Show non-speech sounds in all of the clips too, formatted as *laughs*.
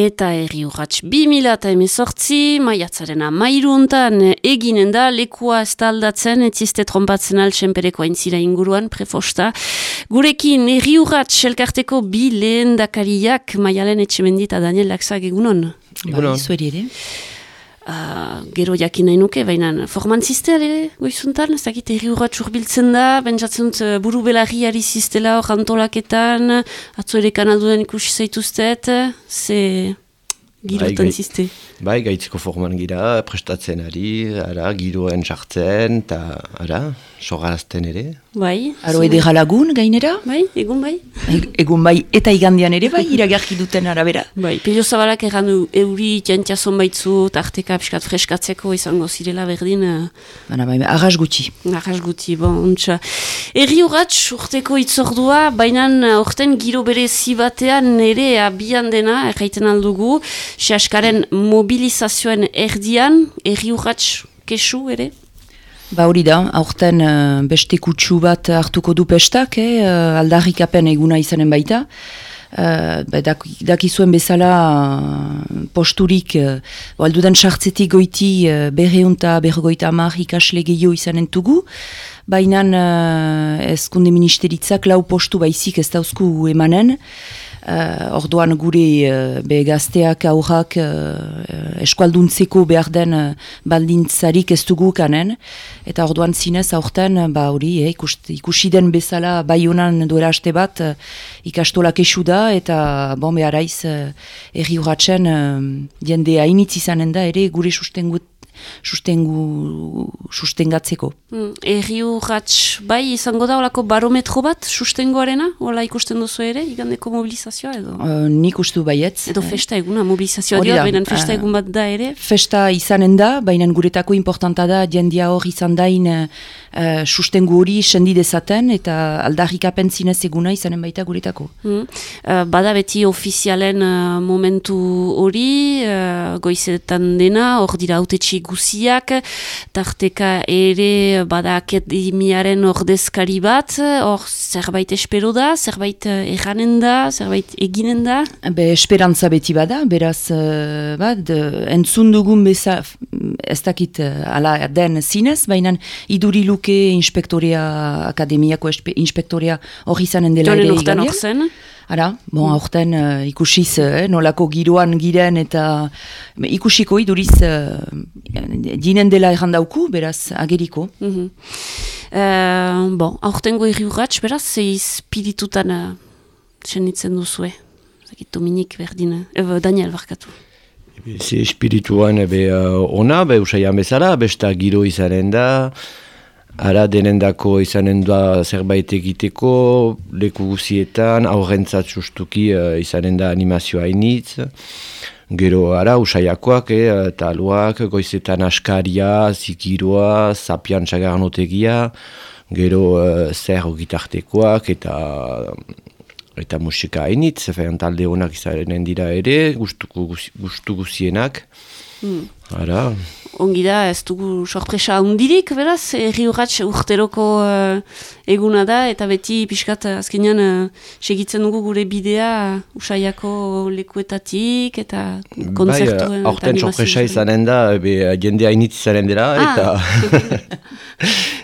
Eta erri urratx 2000 eta emezortzi, maiatzaren amairuntan eginen da, lekua ez da aldatzen, etziste trompatzen altsenpereko aintzira inguruan, prefosta. Gurekin erri urratx elkarteko bi lehen dakariak, maialen etxemendita Daniel Laxak egunon. Egunon. Ba. Uh, gero jakin nahi nuke, baina formantziste ere, goizuntan, ez dakit erri urratx urbiltzen da, bentsatzen dut uh, buru belarriari ziztela hor antolaketan, atzo ere kanaldudan ikusi zaituztet, ze girotan bai, ziste. Bai, gaitziko forman gira, prestatzen ari, ara, giroen sartzen, eta, ara, sogarazten ere. Bai. Aro edera lagun gainera? Bai, egun bai. egun bai, eta igandian ere bai, *laughs* iragarki duten arabera. Bai, pelio zabalak erran du, euri jantzazon baitzu, tarteka piskat freskatzeko izango zirela berdin. Baina bai, arras guti. Arras guti, bon, untsa. Erri urratx, urteko itzordua, baina urten giro bere zibatean ere abian dena, erraiten aldugu, sehaskaren mobil mobilizazioen erdian, erri urratx kesu ere? Ba hori da, aurten uh, beste kutsu bat hartuko du pestak, eh, uh, aldarrik apen eguna izanen baita. Uh, dakizuen bezala uh, posturik uh, aldudan sartzetik goiti uh, berreunta berrogoita amar ikasle gehiago izanen tugu, baina uh, ezkunde ministeritzak lau postu baizik ez dauzku emanen, Uh, orduan gure uh, be gazteak aurrak uh, eskualduntzeko behar den uh, baldintzarik ez dugu kanen. Eta orduan zinez aurten, ba hori, eh, ikusi den bezala bai honan duela haste bat uh, ikastolak esu da eta bon beharaiz uh, erri urratzen uh, jende hainitz izanen da ere gure sustengut sustengu, sustengatzeko. Mm, Erri urratx, bai izango da olako barometro bat sustengoarena? Ola ikusten duzu ere, igandeko mobilizazioa edo? Uh, nik ustu baietz. Edo festa eguna, mobilizazioa dira, baina festa egun bat da ere? Festa izanen da, baina guretako importanta da, jendia hor izan dain uh, sustengu hori sendi dezaten, eta aldarrik apentzinez eguna izanen baita guretako. Mm. Uh, bada beti ofizialen uh, momentu hori, uh, goizetan dena, hor dira autetxik guziak, tarteka ere bada akademiaren ordezkari bat, hor zerbait espero da, zerbait eh, erranen da, zerbait eginen da? Be, esperantza beti bada, beraz, uh, bat, entzun dugun beza, ez dakit uh, ala den zinez, baina iduri luke inspektoria, akademiako inspektoria hori zanen dela ere. Ara, bon, mm. aurten uh, ikusiz, eh, nolako giroan giren eta ikusiko iduriz uh, dinen dela errandauku, beraz, ageriko. Mm -hmm. uh, bon, aurten goi riurratx, beraz, ze espiritutan uh, senitzen duzue. Zakit, Dominik berdin, uh, Daniel barkatu. Ze espirituan ebe uh, ona, be usaian bezala, besta giro izaren da, Ara denendako izanen da zerbait egiteko, leku guzietan, aurrentzat sustuki uh, izanen da animazioa initz. Gero ara usaiakoak, eh, taluak, goizetan askaria, zikiroa, zapian txagarnotegia, gero uh, zer gitartekoak eta eta musika hainitz, talde honak izanen dira ere, gustu guzienak. Hmm. Ara ongi da, ez dugu sorpresa hundirik, beraz, erri urratx urteroko uh, eguna da, eta beti pixkat azkenean uh, segitzen dugu gure bidea usaiako lekuetatik, eta konzertu. Bai, aurten sorpresa izanen da, be, jende hainitz izanen dira, ah, eta... *laughs*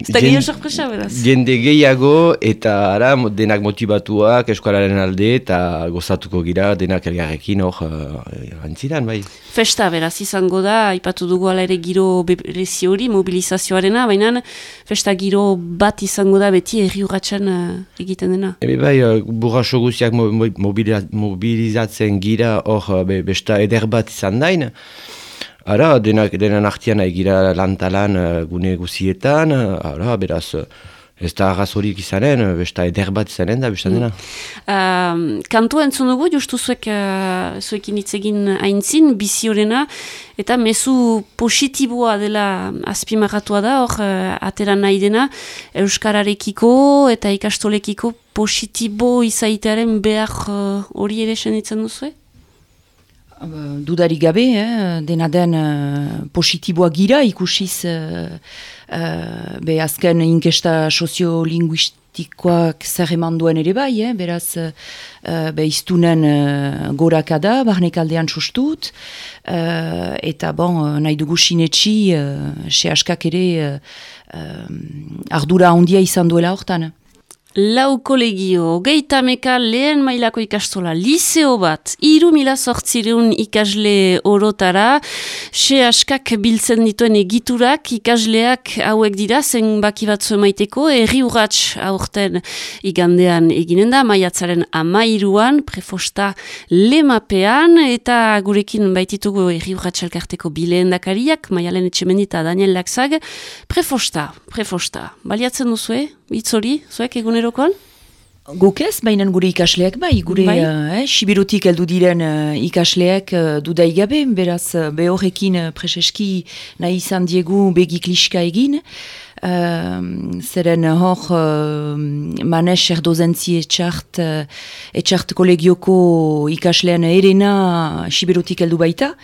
Ez da gehiago sorpresa, beraz? Jende gehiago, eta ara, denak motivatuak eskualaren alde, eta gozatuko gira, denak elgarrekin hor, uh, antzidan, bai. Festa, beraz, izango da, ipatu dugu ala ere giro berezi hori, mobilizazioarena, baina festa giro bat izango da beti erri urratxan uh, egiten dena. Ebe bai, uh, burra soguziak mobilizatzen gira hor uh, be, besta eder bat izan dain. Ara, denak, denan artian egira lantalan uh, gune guzietan, ara, beraz... Ez da arrazorik izanen, besta eder bat izanen da, besta dena. Uh, kantu entzun dugu, justu zuek, uh, zuekin itzegin haintzin, bizi horrena, eta mezu positiboa dela azpimarratua da, hor, uh, atera nahi dena, Euskararekiko eta ikastolekiko positibo izaitearen behar hori uh, ere senitzen duzu? Dudari gabe, eh? dena den uh, positiboa gira ikusiz uh, uh, be azken inkesta soziolinguist politikoak zer eman duen ere bai, eh? beraz, uh, be iztunen uh, gorakada, barnek aldean sustut, uh, eta bon, nahi dugu sinetxi, uh, se askak ere uh, ardura handia izan duela hortan. Lau kolegio, geita meka lehen mailako ikastola, liseo bat, iru mila sortzireun ikasle orotara, se askak biltzen dituen egiturak, ikasleak hauek dira, zen baki bat maiteko, erri urratx aurten igandean eginen da, maiatzaren amairuan, prefosta lemapean, eta gurekin baititugu erri urratx elkarteko bileen dakariak, maialen etxemendita Daniel Laxag, prefosta, prefosta, baliatzen duzue, Itzori, zuek egunerokoan? Guk ez, baina gure ikasleak bai, gure bai? Uh, eh, sibirutik heldu diren uh, ikasleak uh, dudaigabe, beraz uh, behorrekin uh, preseski nahi izan diegu begik liska egin, uh, zeren hor uh, manes erdozentzi etxart, uh, etxart kolegioko ikaslean erena sibirutik heldu baita,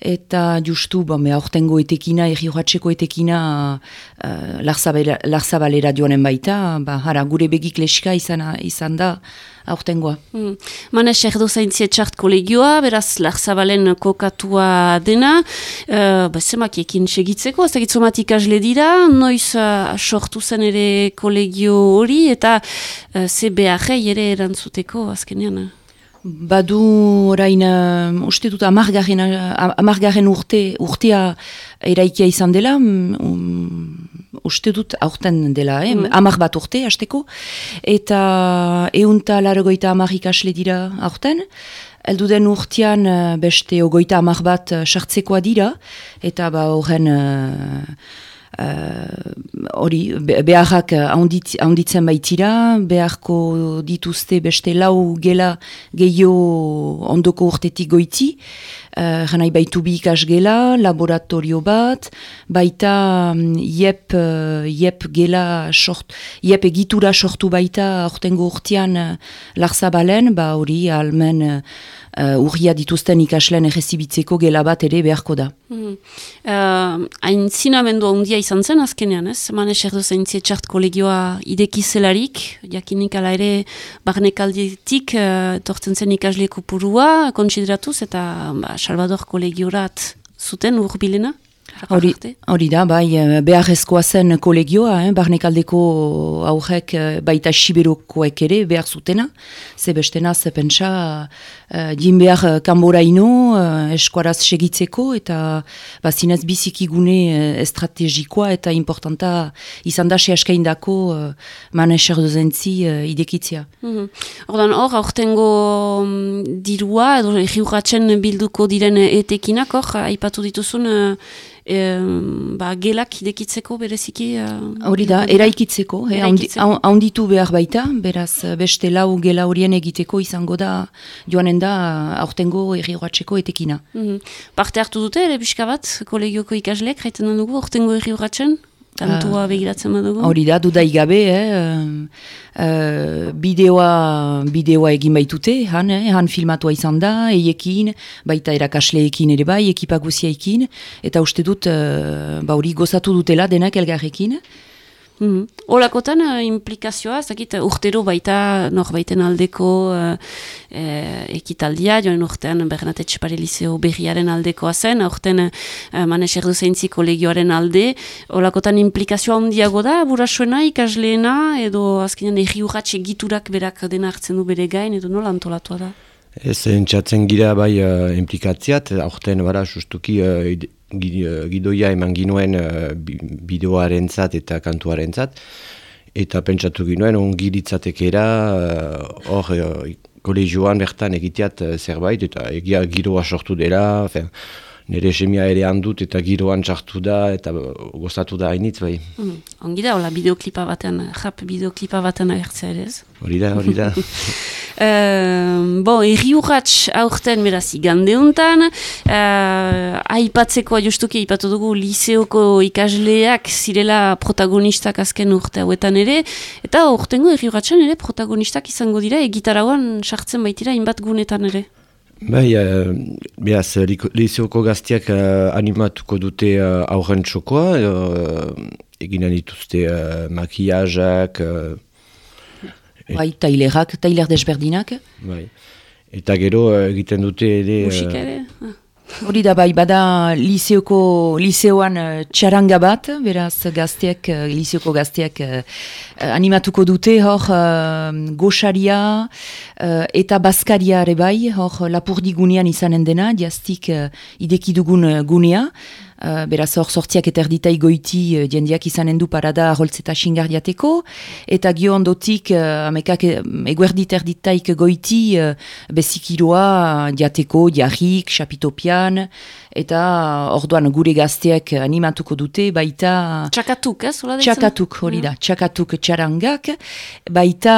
eta justu, bon, me aurtengo etekina, erri horatzeko etekina uh, larzabalera joanen baita, ba, hara, gure begik leska izan, izan da aurtengoa. Hmm. Mane, serdo zaintzie txart kolegioa, beraz larzabalen kokatua dena, uh, ba, zemak ekin segitzeko, ez dakit zomatik dira, noiz uh, sortu zen ere kolegio hori, eta uh, ze beharrei ere erantzuteko azkenean. Badu orain, uh, uste dut, amargarren, amargarren urte, urtea eraikia izan dela, um, uste dut, aurten dela, eh? Mm. amar bat urte, hasteko, eta eunta laragoita amar ikasle dira aurten, Eldu den urtean beste ogoita amar bat sartzekoa dira, eta ba horren hori uh, beharrak haunditzen baitira, beharko dituzte beste lau gela gehiago ondoko urtetik goiti, uh, janai baitu bi ikas gela, laboratorio bat, baita um, iep, uh, iep gela sort, iep egitura sortu baita ortengo urtean uh, larzabalen, ba hori almen uh, urria dituzten ikaslen errezibitzeko gela bat ere beharko da. Mm. Uh, hain zinamendu handia izan zen azkenean, ez? Mane serdu zein txart kolegioa idekizelarik, jakinik ala ere barnekaldietik uh, tortzen zen ikasleko purua, kontsideratuz, eta ba, Salvador kolegiorat zuten urbilena? Hori, hori da, bai, eh, beharrezkoa zen kolegioa, eh, barnekaldeko aurrek eh, baita siberokoek ere behar zutena, ze bestena, ze pentsa, uh, din behar kanbora ino, uh, eskuaraz segitzeko, eta bazinez bizikigune uh, estrategikoa eta importanta izan da se askaindako uh, man eser dozentzi uh, idekitzia. Mm -hmm. Ordan hor, aurtengo um, dirua, edo egiuratzen bilduko diren etekinak, hor, aipatu dituzun, uh, ba, gelak idekitzeko bereziki? Hori da, eraikitzeko, haunditu behar baita, beraz beste lau gela horien egiteko izango da joanen da aurtengo erri etekina. Mm Parte hartu dute, ere bat, kolegioko ikaslek, haiten dugu, aurtengo erri Kantua uh, begiratzen badugu? Hori da, dudai gabe, eh? uh, bideoa, bideoa egin baitute, han, eh? han filmatua izan da, eiekin, baita erakasleekin ere bai, ekipaguziaekin, eta uste dut, uh, ba hori gozatu dutela denak elgarrekin, Mm Olakotan uh, implikazioa, zakit, urtero baita norbaiten aldeko uh, ekitaldia, joan urtean Bernat Etxepare Liceo berriaren aldekoa zen, urtean uh, Manes Erdu kolegioaren alde, olakotan implikazioa ondiago da, burasuena, ikasleena, edo azkenean erri urratxe giturak berak dena hartzen du bere gain, edo nola antolatua da? Ez entzatzen gira bai uh, implikatziat, aurten bara sustuki Eh, gidoia eman ginuen uh, bideoaren zat eta kantuaren zat. Eta pentsatu ginuen, ongi ditzatekera, eh, hor uh, kolegioan bertan egiteat zerbait, eta egia giroa sortu dela, fen, nire semia ere handut eta giroan txartu da, eta gozatu da hainitz bai. Mm, ongi da, hola bideoklipa baten, rap bideoklipa baten ahertzea ere ez? Hori da, hori da. *laughs* Uh, bo, erri urratx aurten beraz igandeuntan, uh, aipatzeko justuki aipatu dugu liseoko ikasleak zirela protagonistak azken urte hauetan ere, eta urtengo erri urratxan ere protagonistak izango dira egitarauan sartzen baitira inbat gunetan ere. Bai, uh, beraz, liseoko gaztiak uh, animatuko dute uh, aurren txokoa, uh, eginen dituzte uh, makiajak, Bai, tailerak, tailer desberdinak. Bai. Eta gero egiten dute. Musika ere? Ah. Hori da bai, bada liseoko, liseoan uh, txaranga bat, beraz gazteak, uh, liseoko gazteak uh, animatuko dute, hor uh, goxaria uh, eta baskaria ere bai, hor lapurdi gunean izanen dena, diaztik uh, idekidugun uh, gunea, Uh, beraz hor sortziak eta erditai goiti uh, diendiak izanen du parada aholtzeta xingardiateko eta gio ondotik uh, amekak eguerdit erditaik goiti uh, bezikiroa diateko, diarrik, xapitopian eta orduan gure gazteak animatuko dute baita txakatuk, ez? Eh, txakatuk, hori da, txakatuk txarangak. Baita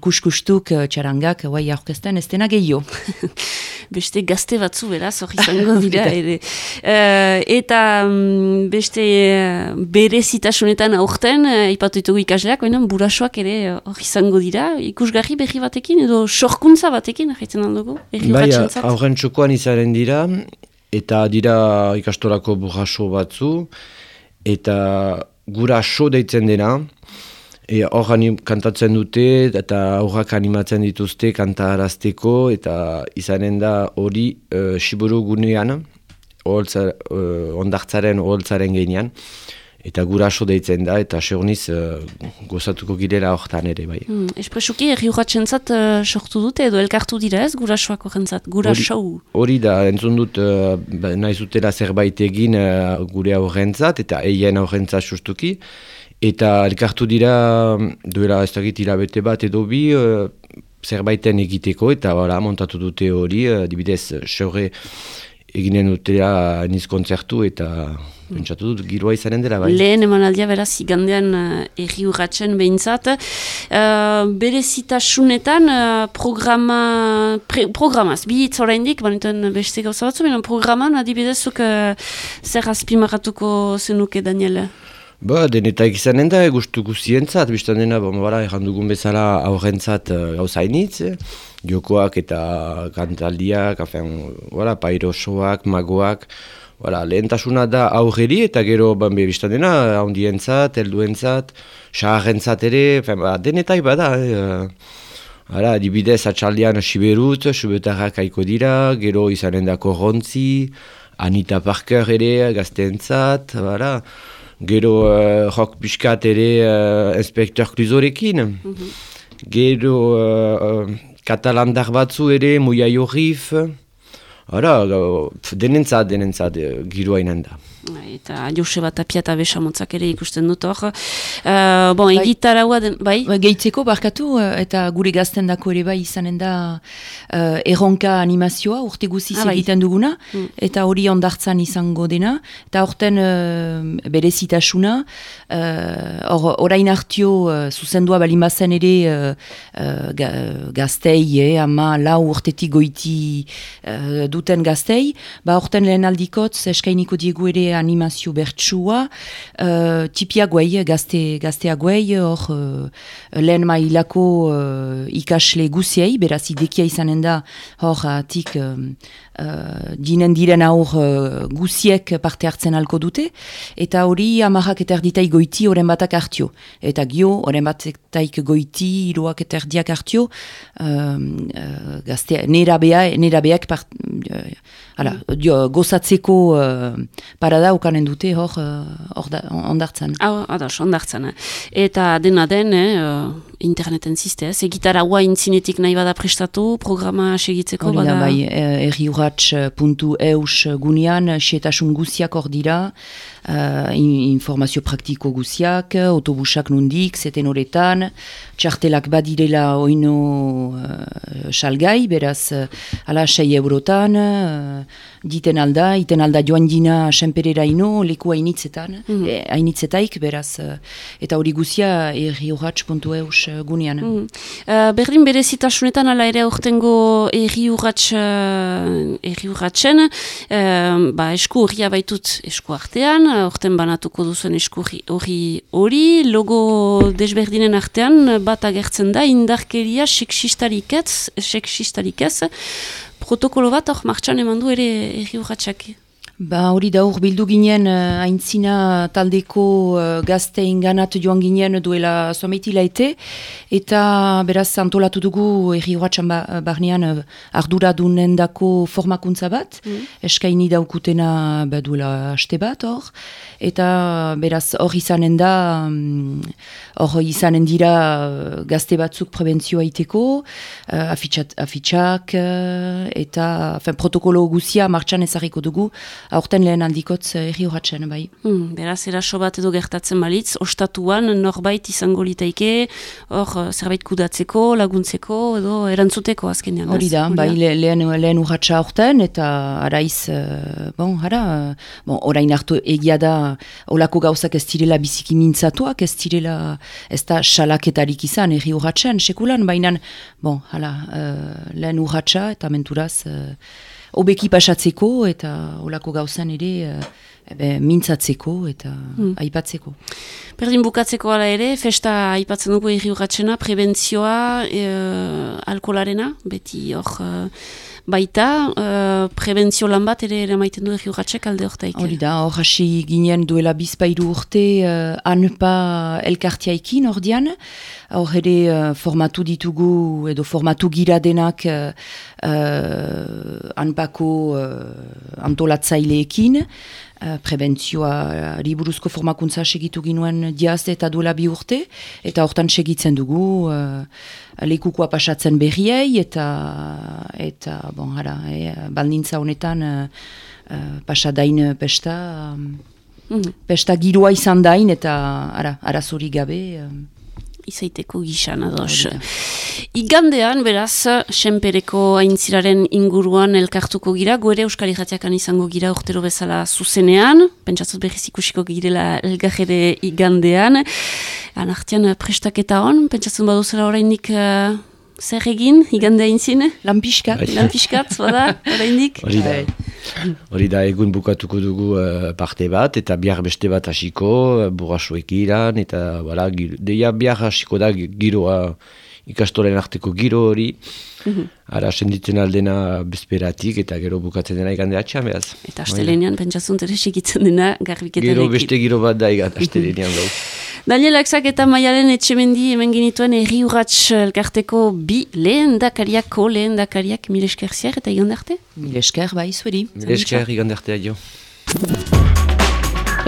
kuskustuk txarangak guai aurkezten ez dena gehiago. *laughs* Beste gazte batzu beraz hori izango *laughs* dira ere. Uh, eta um, beste uh, bere zitasunetan aurten, uh, ipatu ditugu ikasleak, baina burasoak ere hori izango dira, ikusgarri berri batekin, edo sorkuntza batekin, jaitzen handugu? Bai, aurren txokoan izaren dira, eta dira ikastorako buraso batzu, eta guraso deitzen dena, E, hor kantatzen dute eta aurrak animatzen dituzte kanta arazteko eta izanen da hori uh, Siburu gunean, oholtza, uh, ondartzaren oholtzaren geinean, eta guraso deitzen da, eta seurniz uh, gozatuko girela hortan ere bai. Hmm, espresuki, erri zat uh, sortu dute edo elkartu dira ez gurasoak horrentzat, gurasou? Hori da, entzun dut, uh, nahi zutela zerbait egin uh, gure aurrentzat, eta eien aurrentzat sustuki, eta elkartu dira, duela ez dakit hilabete bat edo bi, uh, zerbaiten egiteko, eta bora, montatu dute hori, uh, dibidez, seure, eginen dutela niz kontzertu eta mm. Pentsatu dut giroa izanen dela bai. Lehen emanaldia beraz igandean uh, erri urratzen behintzat. Uh, bere zitasunetan uh, programa, pre, programaz, bi hitz oraindik, banetan beste gauza batzu, baina programan adibidezuk uh, zer azpimarratuko zenuke Daniel? Ba, denetak izanen da, gustuko zientzat, biztan dena, bon, bara, errandugun bezala aurrentzat uh, gauza jokoak eta kantaldiak, afen, wala, pairosoak, magoak, wala, lehentasuna da aurreri eta gero ban biztan dena, haundientzat, elduentzat, xaharrentzat ere, fen, ba, denetai bada, eh, Hala, dibidez atxaldian siberut, subetarrak aiko dira, gero izanen da korrontzi, Anita Parker ere, gazteentzat, bada, gero uh, rock piskat ere uh, inspektor kluzorekin, mm -hmm. gero uh, katalandar batzu ere, muiai horrif, Hora, denentzat, denentzat, giroa da. Bai, eta Joseba Tapia eta Besamontzak ere ikusten dut hor. Uh, bon, bai. egitaraua den, bai? bai? Gehitzeko, barkatu, eh, eta gure gazten dako ere bai izanen da uh, erronka animazioa, urte guziz ah, bai. egiten duguna, mm. eta hori ondartzan izango dena, eta horten uh, bere zitasuna, uh, orain hartio uh, zuzendua balimbazen ere uh, uh, gaztei, eh, ama lau urtetik goiti uh, duten gaztei, ba horten lehen aldikotz eskainiko diegu ere animazio bertsua, uh, tipia guai, gazte, gaztea guai, hor uh, lehen mailako uh, ikasle guziei, beraz idekia izanen da, hor atik um, uh, dinen diren aur uh, guziek parte hartzen alko dute, eta hori amarrak eta erditai goiti oren batak hartio. Eta gio, oren batak goiti, iruak eta erdiak hartio, um, uh, gaztea, nera, bea, nera beak part, Hala, dio, gozatzeko uh, parada ukanen dute hor uh, ondartzen. Ah, ados, ondartzen. Eta dena den, eh, interneten ziste, ez? Egitara hua intzinetik nahi bada prestatu, programa segitzeko bada? Bai, erriuratx.eus gunean, sietasun guziak hor dira, uh, informazio praktiko guziak, autobusak nundik, zeten horretan, txartelak badirela oino uh, salgai, beraz, uh, ala, sei eurotan, uh, diten alda, iten alda joan dina senperera ino, leku hainitzetan, mm -hmm. hainitzetaik, beraz, eta hori guzia erriuratx.eus gunean. Mm -hmm. uh, berdin bere ala ere ortengo erriuratx, uh, erriuratzen, uh, ba, esku horria baitut esku artean, orten banatuko duzuen esku hori hori, logo desberdinen artean, bat agertzen da, indarkeria seksistarik ez, seksistarik protokolo bat hor martxan eman du ere erri urratxak. Ba hori da bildu ginen uh, aintzina taldeko uh, gazte inganat joan ginen duela sometila ete eta beraz antolatu dugu erri horatxan ba, barnean uh, ardura dako formakuntza bat. Mm. eskaini daukutena ba, duela haste bat hor. Eta beraz hor izanen da mm, hor izanen dira gazte batzuk prebentzioa iteko uh, afitxak uh, eta fin, protokolo guzia martxan ezarriko dugu aurten lehen aldikotz eh, erri horatzen, bai. Hmm, beraz, eraso bat edo gertatzen balitz, ostatuan norbait izango litaike, hor eh, zerbait kudatzeko, laguntzeko, edo erantzuteko azkenean. Hori da, bai, lehen, lehen urratxa aurten, eta araiz, uh, bon, ara, bon, orain hartu egia da, olako gauzak ez direla biziki mintzatuak, ez direla, ez da salaketarik izan, erri urratxean, sekulan, baina, bon, hala, uh, lehen urratxa, eta menturaz, obeki pasatzeko eta olako gauzan ere uh, mintzatzeko eta hmm. aipatzeko. Berdin bukatzeko ala ere, festa aipatzen dugu erri urratxena, prebentzioa, e, alkolarena, beti hor... Uh, baita, uh, prebentzio lan bat ere ere maiten du erri urratxek alde hortaik. Hori da, hor hasi ginen duela bizpairu urte uh, anpa elkartiaikin hor dian, hor ere uh, formatu ditugu edo formatu gira denak uh, anpako uh, antolatzaileekin, Uh, prebentzioa riburuzko formakuntza segitu ginuen diaz eta duela bi urte, eta hortan segitzen dugu uh, lekukoa pasatzen berriei, eta, eta bon, hara, e, baldintza honetan uh, pasadain pesta, um, pesta giroa izan dain, eta ara, arazori gabe izaiteko gixan ados. Igandean, beraz, senpereko aintziraren inguruan elkartuko gira, goere Euskal Ijatiakan izango gira urtero bezala zuzenean, pentsatzot berriz ikusiko girela elgajere igandean. Anartian prestaketa hon, pentsatzen baduzela horreinik uh, zer egin, igande hain Lampiskat. Bai. Lampiskat, bada, horreinik. Hori da. Bai. Hori da, egun bukatuko dugu uh, parte bat, eta bihar beste bat hasiko, uh, burrasuek iran, eta bala, giro, deia bihar hasiko da giroa ikastoren arteko giro hori. Mm Ara, senditzen aldena bezperatik, eta gero bukatzen dena igande atxan, behaz. Eta astelenean, pentsatzen ere segitzen dena, garbiketan Gero beste giro bat da, *laughs* astelenean gau. Daniel Aksak eta Maialen etxemendi hemen genituen erri urratx elkarteko bi lehen dakariako lehen dakariak milesker ziar eta igandarte? Milesker bai zueri. Milesker igandarte adio.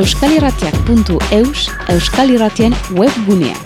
Euskaliratiak.eus Euskalirratien webgunea